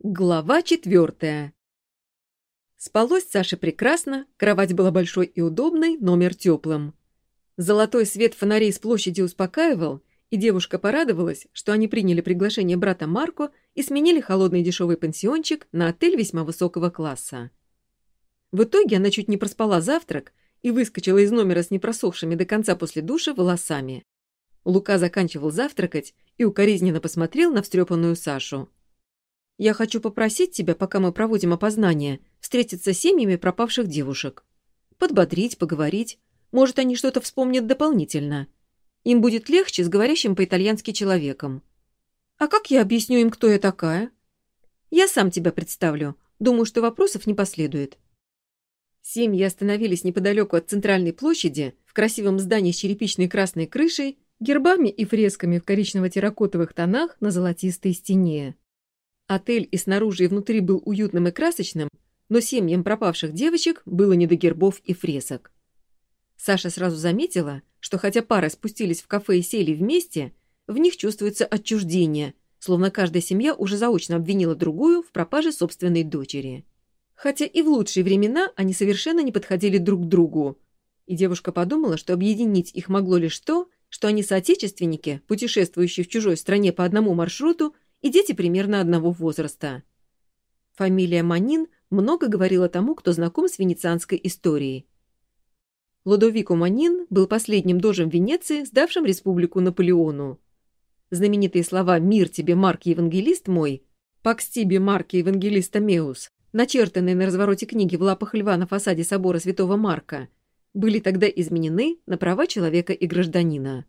Глава четвертая. Спалось Саше прекрасно, кровать была большой и удобной, номер теплым. Золотой свет фонарей с площади успокаивал, и девушка порадовалась, что они приняли приглашение брата Марко и сменили холодный дешевый пансиончик на отель весьма высокого класса. В итоге она чуть не проспала завтрак и выскочила из номера с непросохшими до конца после душа волосами. Лука заканчивал завтракать и укоризненно посмотрел на встрепанную Сашу. Я хочу попросить тебя, пока мы проводим опознание, встретиться с семьями пропавших девушек. Подбодрить, поговорить. Может, они что-то вспомнят дополнительно. Им будет легче с говорящим по-итальянски человеком. А как я объясню им, кто я такая? Я сам тебя представлю. Думаю, что вопросов не последует. Семьи остановились неподалеку от центральной площади, в красивом здании с черепичной красной крышей, гербами и фресками в коричнево-терракотовых тонах на золотистой стене. Отель и снаружи, и внутри был уютным и красочным, но семьям пропавших девочек было не до гербов и фресок. Саша сразу заметила, что хотя пары спустились в кафе и сели вместе, в них чувствуется отчуждение, словно каждая семья уже заочно обвинила другую в пропаже собственной дочери. Хотя и в лучшие времена они совершенно не подходили друг к другу. И девушка подумала, что объединить их могло лишь то, что они соотечественники, путешествующие в чужой стране по одному маршруту и дети примерно одного возраста. Фамилия Манин много говорила тому, кто знаком с венецианской историей. Лодовико Манин был последним дожем Венеции, сдавшим республику Наполеону. Знаменитые слова «Мир тебе, Марк Евангелист мой», «Пакс тебе, Марк Евангелиста Меус», начертанные на развороте книги в лапах льва на фасаде собора Святого Марка, были тогда изменены на права человека и гражданина.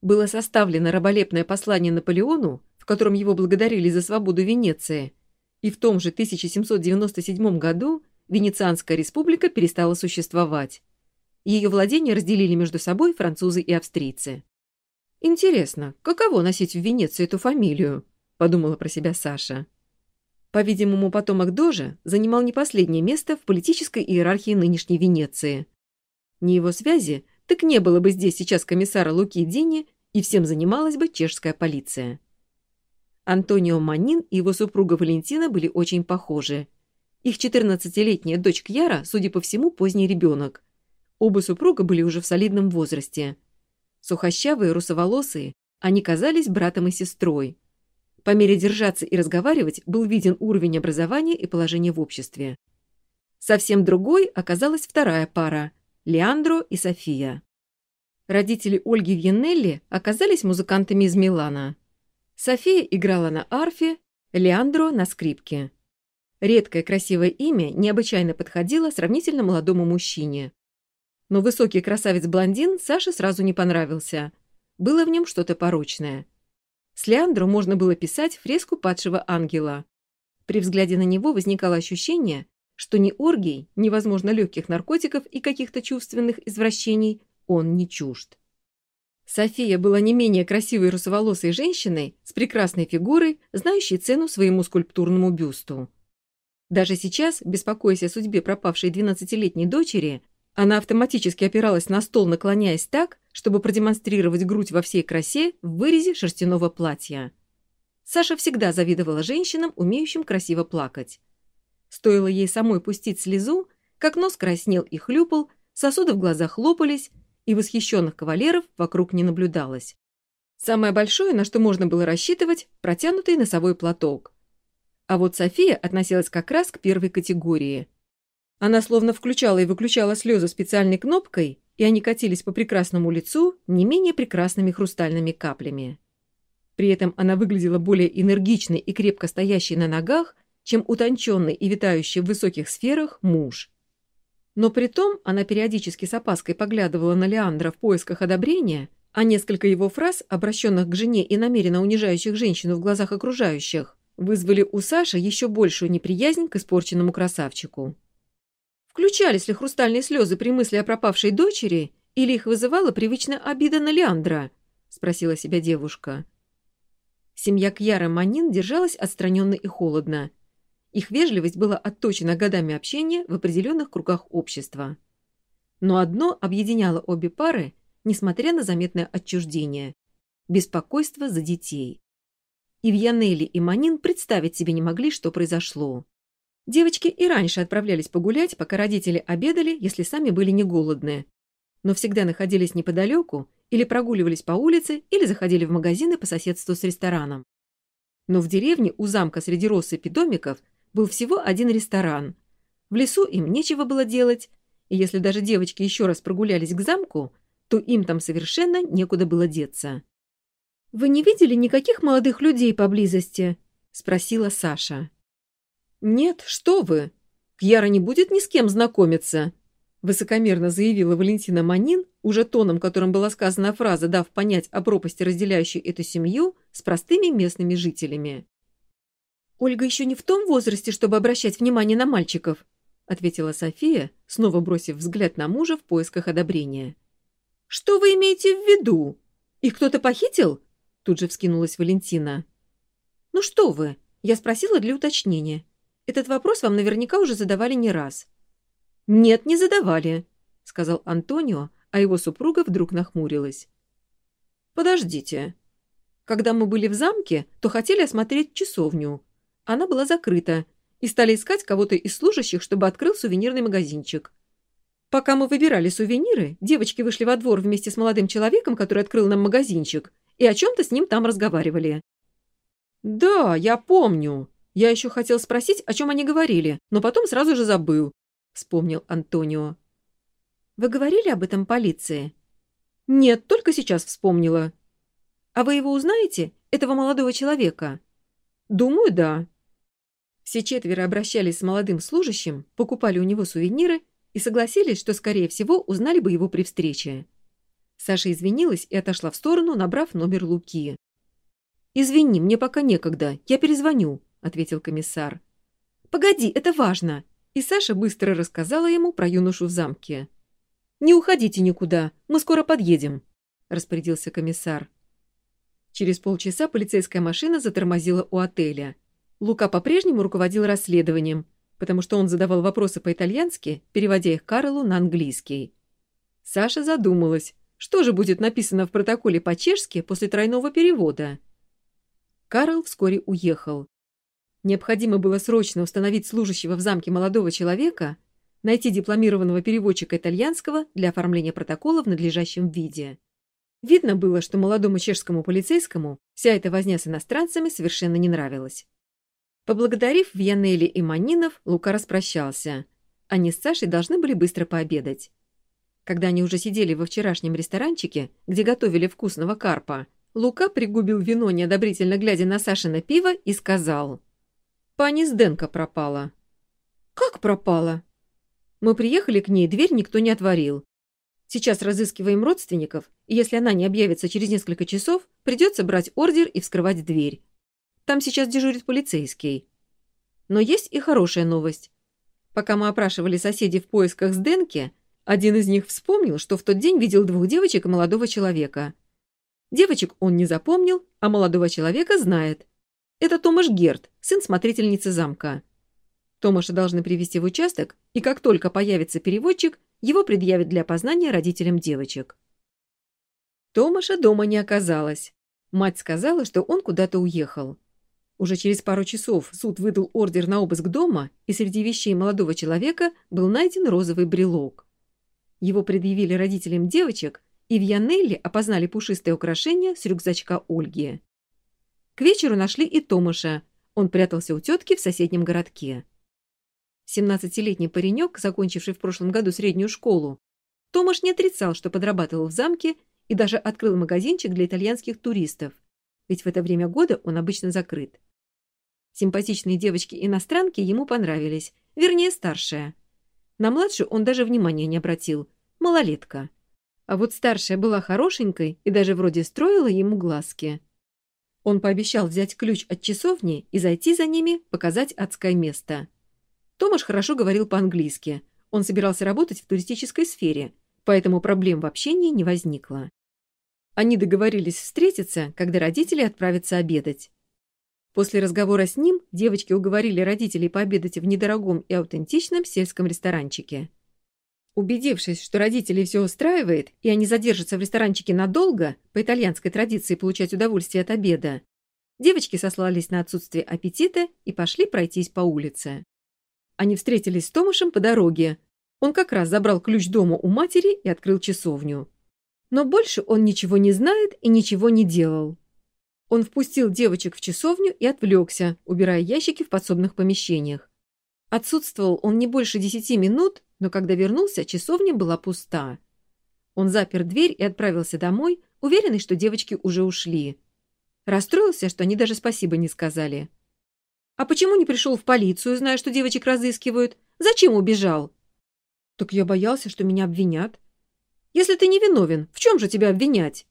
Было составлено раболепное послание Наполеону, в котором его благодарили за свободу Венеции, и в том же 1797 году Венецианская республика перестала существовать. Ее владения разделили между собой французы и австрийцы. «Интересно, каково носить в Венеции эту фамилию?» – подумала про себя Саша. По-видимому, потомок Дожа занимал не последнее место в политической иерархии нынешней Венеции. Не его связи, так не было бы здесь сейчас комиссара Луки Дини, и всем занималась бы чешская полиция. Антонио Манин и его супруга Валентина были очень похожи. Их 14-летняя дочь Кьяра, судя по всему, поздний ребенок. Оба супруга были уже в солидном возрасте. Сухощавые, русоволосые, они казались братом и сестрой. По мере держаться и разговаривать был виден уровень образования и положения в обществе. Совсем другой оказалась вторая пара – Леандро и София. Родители Ольги Вьеннелли оказались музыкантами из Милана – София играла на арфе, Леандро на скрипке. Редкое красивое имя необычайно подходило сравнительно молодому мужчине. Но высокий красавец-блондин Саше сразу не понравился. Было в нем что-то порочное. С Леандро можно было писать фреску падшего ангела. При взгляде на него возникало ощущение, что ни оргий, ни, возможно, легких наркотиков и каких-то чувственных извращений он не чужд. София была не менее красивой русоволосой женщиной с прекрасной фигурой, знающей цену своему скульптурному бюсту. Даже сейчас, беспокоясь о судьбе пропавшей 12-летней дочери, она автоматически опиралась на стол, наклоняясь так, чтобы продемонстрировать грудь во всей красе в вырезе шерстяного платья. Саша всегда завидовала женщинам, умеющим красиво плакать. Стоило ей самой пустить слезу, как нос краснел и хлюпал, сосуды в глазах лопались, и восхищенных кавалеров вокруг не наблюдалось. Самое большое, на что можно было рассчитывать, протянутый носовой платок. А вот София относилась как раз к первой категории. Она словно включала и выключала слезы специальной кнопкой, и они катились по прекрасному лицу не менее прекрасными хрустальными каплями. При этом она выглядела более энергичной и крепко стоящей на ногах, чем утонченный и витающий в высоких сферах муж. Но при том она периодически с опаской поглядывала на Леандра в поисках одобрения, а несколько его фраз, обращенных к жене и намеренно унижающих женщину в глазах окружающих, вызвали у Саши еще большую неприязнь к испорченному красавчику. Включались ли хрустальные слезы при мысли о пропавшей дочери, или их вызывала привычная обида на Леандра? — спросила себя девушка. Семья Кьяра Манин держалась отстраненно и холодно — их вежливость была отточена годами общения в определенных кругах общества. Но одно объединяло обе пары, несмотря на заметное отчуждение – беспокойство за детей. и Вьянелли и Манин представить себе не могли, что произошло. Девочки и раньше отправлялись погулять, пока родители обедали, если сами были не голодные. Но всегда находились неподалеку, или прогуливались по улице, или заходили в магазины по соседству с рестораном. Но в деревне у замка среди россыпи домиков был всего один ресторан. В лесу им нечего было делать, и если даже девочки еще раз прогулялись к замку, то им там совершенно некуда было деться. «Вы не видели никаких молодых людей поблизости?» — спросила Саша. «Нет, что вы! Кьяра не будет ни с кем знакомиться!» Высокомерно заявила Валентина Манин, уже тоном, которым была сказана фраза, дав понять о пропасти, разделяющей эту семью, с простыми местными жителями. «Ольга еще не в том возрасте, чтобы обращать внимание на мальчиков», ответила София, снова бросив взгляд на мужа в поисках одобрения. «Что вы имеете в виду? Их кто-то похитил?» Тут же вскинулась Валентина. «Ну что вы?» Я спросила для уточнения. Этот вопрос вам наверняка уже задавали не раз». «Нет, не задавали», — сказал Антонио, а его супруга вдруг нахмурилась. «Подождите. Когда мы были в замке, то хотели осмотреть часовню. Она была закрыта, и стали искать кого-то из служащих, чтобы открыл сувенирный магазинчик. Пока мы выбирали сувениры, девочки вышли во двор вместе с молодым человеком, который открыл нам магазинчик, и о чем-то с ним там разговаривали. «Да, я помню», я еще хотел спросить, о чем они говорили, но потом сразу же забыл», — вспомнил Антонио. «Вы говорили об этом полиции?» «Нет, только сейчас вспомнила». «А вы его узнаете, этого молодого человека?» «Думаю, да». Все четверо обращались с молодым служащим, покупали у него сувениры и согласились, что, скорее всего, узнали бы его при встрече. Саша извинилась и отошла в сторону, набрав номер Луки. «Извини, мне пока некогда, я перезвоню», ответил комиссар. «Погоди, это важно!» И Саша быстро рассказала ему про юношу в замке. «Не уходите никуда, мы скоро подъедем», — распорядился комиссар. Через полчаса полицейская машина затормозила у отеля. Лука по-прежнему руководил расследованием, потому что он задавал вопросы по-итальянски, переводя их Карлу на английский. Саша задумалась, что же будет написано в протоколе по-чешски после тройного перевода. Карл вскоре уехал. Необходимо было срочно установить служащего в замке молодого человека, найти дипломированного переводчика итальянского для оформления протокола в надлежащем виде. Видно было, что молодому чешскому полицейскому вся эта возня с иностранцами совершенно не нравилась. Поблагодарив Вьянелли и Манинов, Лука распрощался. Они с Сашей должны были быстро пообедать. Когда они уже сидели во вчерашнем ресторанчике, где готовили вкусного карпа, Лука пригубил вино, неодобрительно глядя на Сашино пиво, и сказал — Пани Сденко пропала». «Как пропала?» «Мы приехали к ней, дверь никто не отворил. Сейчас разыскиваем родственников, и если она не объявится через несколько часов, придется брать ордер и вскрывать дверь. Там сейчас дежурит полицейский. Но есть и хорошая новость. Пока мы опрашивали соседей в поисках Сденки, один из них вспомнил, что в тот день видел двух девочек и молодого человека. Девочек он не запомнил, а молодого человека знает. Это Томаш Герд, сын смотрительницы замка. Томаша должны привести в участок, и как только появится переводчик, его предъявят для опознания родителям девочек. Томаша дома не оказалось. Мать сказала, что он куда-то уехал. Уже через пару часов суд выдал ордер на обыск дома, и среди вещей молодого человека был найден розовый брелок. Его предъявили родителям девочек, и в Янелле опознали пушистое украшение с рюкзачка Ольги. К вечеру нашли и Томаша. Он прятался у тетки в соседнем городке. 17-летний паренек, закончивший в прошлом году среднюю школу, Томаш не отрицал, что подрабатывал в замке и даже открыл магазинчик для итальянских туристов, ведь в это время года он обычно закрыт. Симпатичные девочки-иностранки ему понравились, вернее, старшая. На младшую он даже внимания не обратил, малолетка. А вот старшая была хорошенькой и даже вроде строила ему глазки. Он пообещал взять ключ от часовни и зайти за ними, показать адское место. Томаш хорошо говорил по-английски. Он собирался работать в туристической сфере, поэтому проблем в общении не возникло. Они договорились встретиться, когда родители отправятся обедать. После разговора с ним девочки уговорили родителей пообедать в недорогом и аутентичном сельском ресторанчике. Убедившись, что родителей все устраивает, и они задержатся в ресторанчике надолго, по итальянской традиции получать удовольствие от обеда, Девочки сослались на отсутствие аппетита и пошли пройтись по улице. Они встретились с Томашем по дороге. Он как раз забрал ключ дома у матери и открыл часовню. Но больше он ничего не знает и ничего не делал. Он впустил девочек в часовню и отвлекся, убирая ящики в подсобных помещениях. Отсутствовал он не больше десяти минут, но когда вернулся, часовня была пуста. Он запер дверь и отправился домой, уверенный, что девочки уже ушли. Расстроился, что они даже спасибо не сказали. «А почему не пришел в полицию, зная, что девочек разыскивают? Зачем убежал?» «Так я боялся, что меня обвинят». «Если ты не виновен, в чем же тебя обвинять?»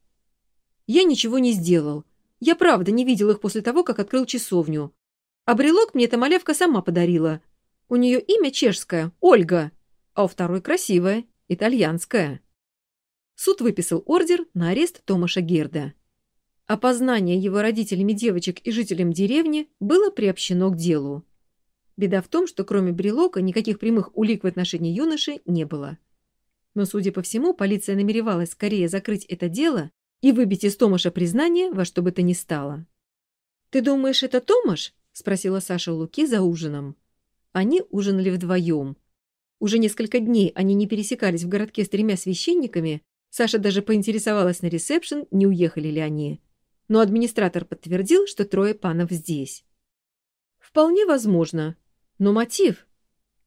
«Я ничего не сделал. Я правда не видел их после того, как открыл часовню. А брелок мне эта малявка сама подарила. У нее имя чешское — Ольга, а у второй красивое — итальянское. Суд выписал ордер на арест Томаша Герда. Опознание его родителями девочек и жителям деревни было приобщено к делу. Беда в том, что кроме брелока никаких прямых улик в отношении юноши не было. Но, судя по всему, полиция намеревалась скорее закрыть это дело и выбить из Томаша признание во что бы то ни стало. «Ты думаешь, это Томаш?» — спросила Саша Луки за ужином. Они ужинали вдвоем. Уже несколько дней они не пересекались в городке с тремя священниками, Саша даже поинтересовалась на ресепшн, не уехали ли они. Но администратор подтвердил, что трое панов здесь. «Вполне возможно. Но мотив?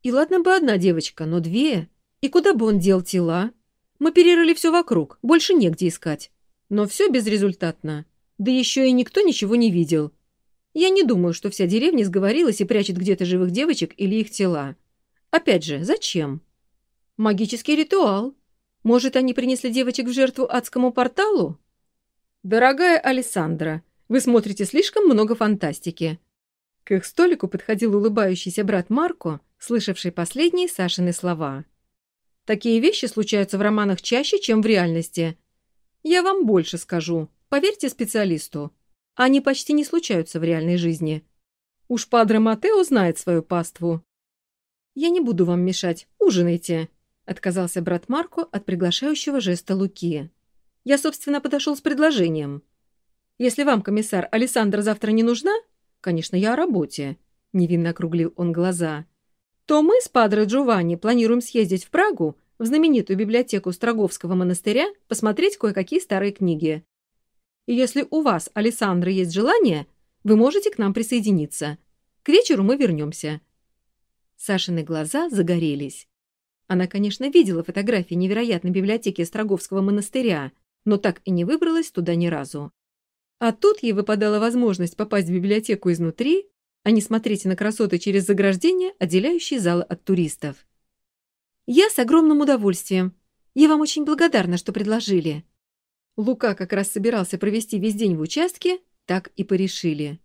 И ладно бы одна девочка, но две. И куда бы он дел тела? Мы перерыли все вокруг, больше негде искать. Но все безрезультатно. Да еще и никто ничего не видел. Я не думаю, что вся деревня сговорилась и прячет где-то живых девочек или их тела. Опять же, зачем? Магический ритуал. Может, они принесли девочек в жертву адскому порталу? Дорогая Александра, вы смотрите слишком много фантастики. К их столику подходил улыбающийся брат Марко, слышавший последние Сашины слова. Такие вещи случаются в романах чаще, чем в реальности. Я вам больше скажу. Поверьте специалисту. Они почти не случаются в реальной жизни. Уж Падре Матео знает свою паству. Я не буду вам мешать. Ужинайте, — отказался брат Марко от приглашающего жеста Луки. Я, собственно, подошел с предложением. Если вам, комиссар, Александра завтра не нужна, конечно, я о работе, — невинно округлил он глаза, — то мы с Падре Джованни планируем съездить в Прагу в знаменитую библиотеку Строговского монастыря посмотреть кое-какие старые книги. И если у вас, Александра, есть желание, вы можете к нам присоединиться. К вечеру мы вернемся». Сашины глаза загорелись. Она, конечно, видела фотографии невероятной библиотеки Строговского монастыря, но так и не выбралась туда ни разу. А тут ей выпадала возможность попасть в библиотеку изнутри, а не смотреть на красоты через заграждение, отделяющие залы от туристов. «Я с огромным удовольствием. Я вам очень благодарна, что предложили». Лука как раз собирался провести весь день в участке, так и порешили.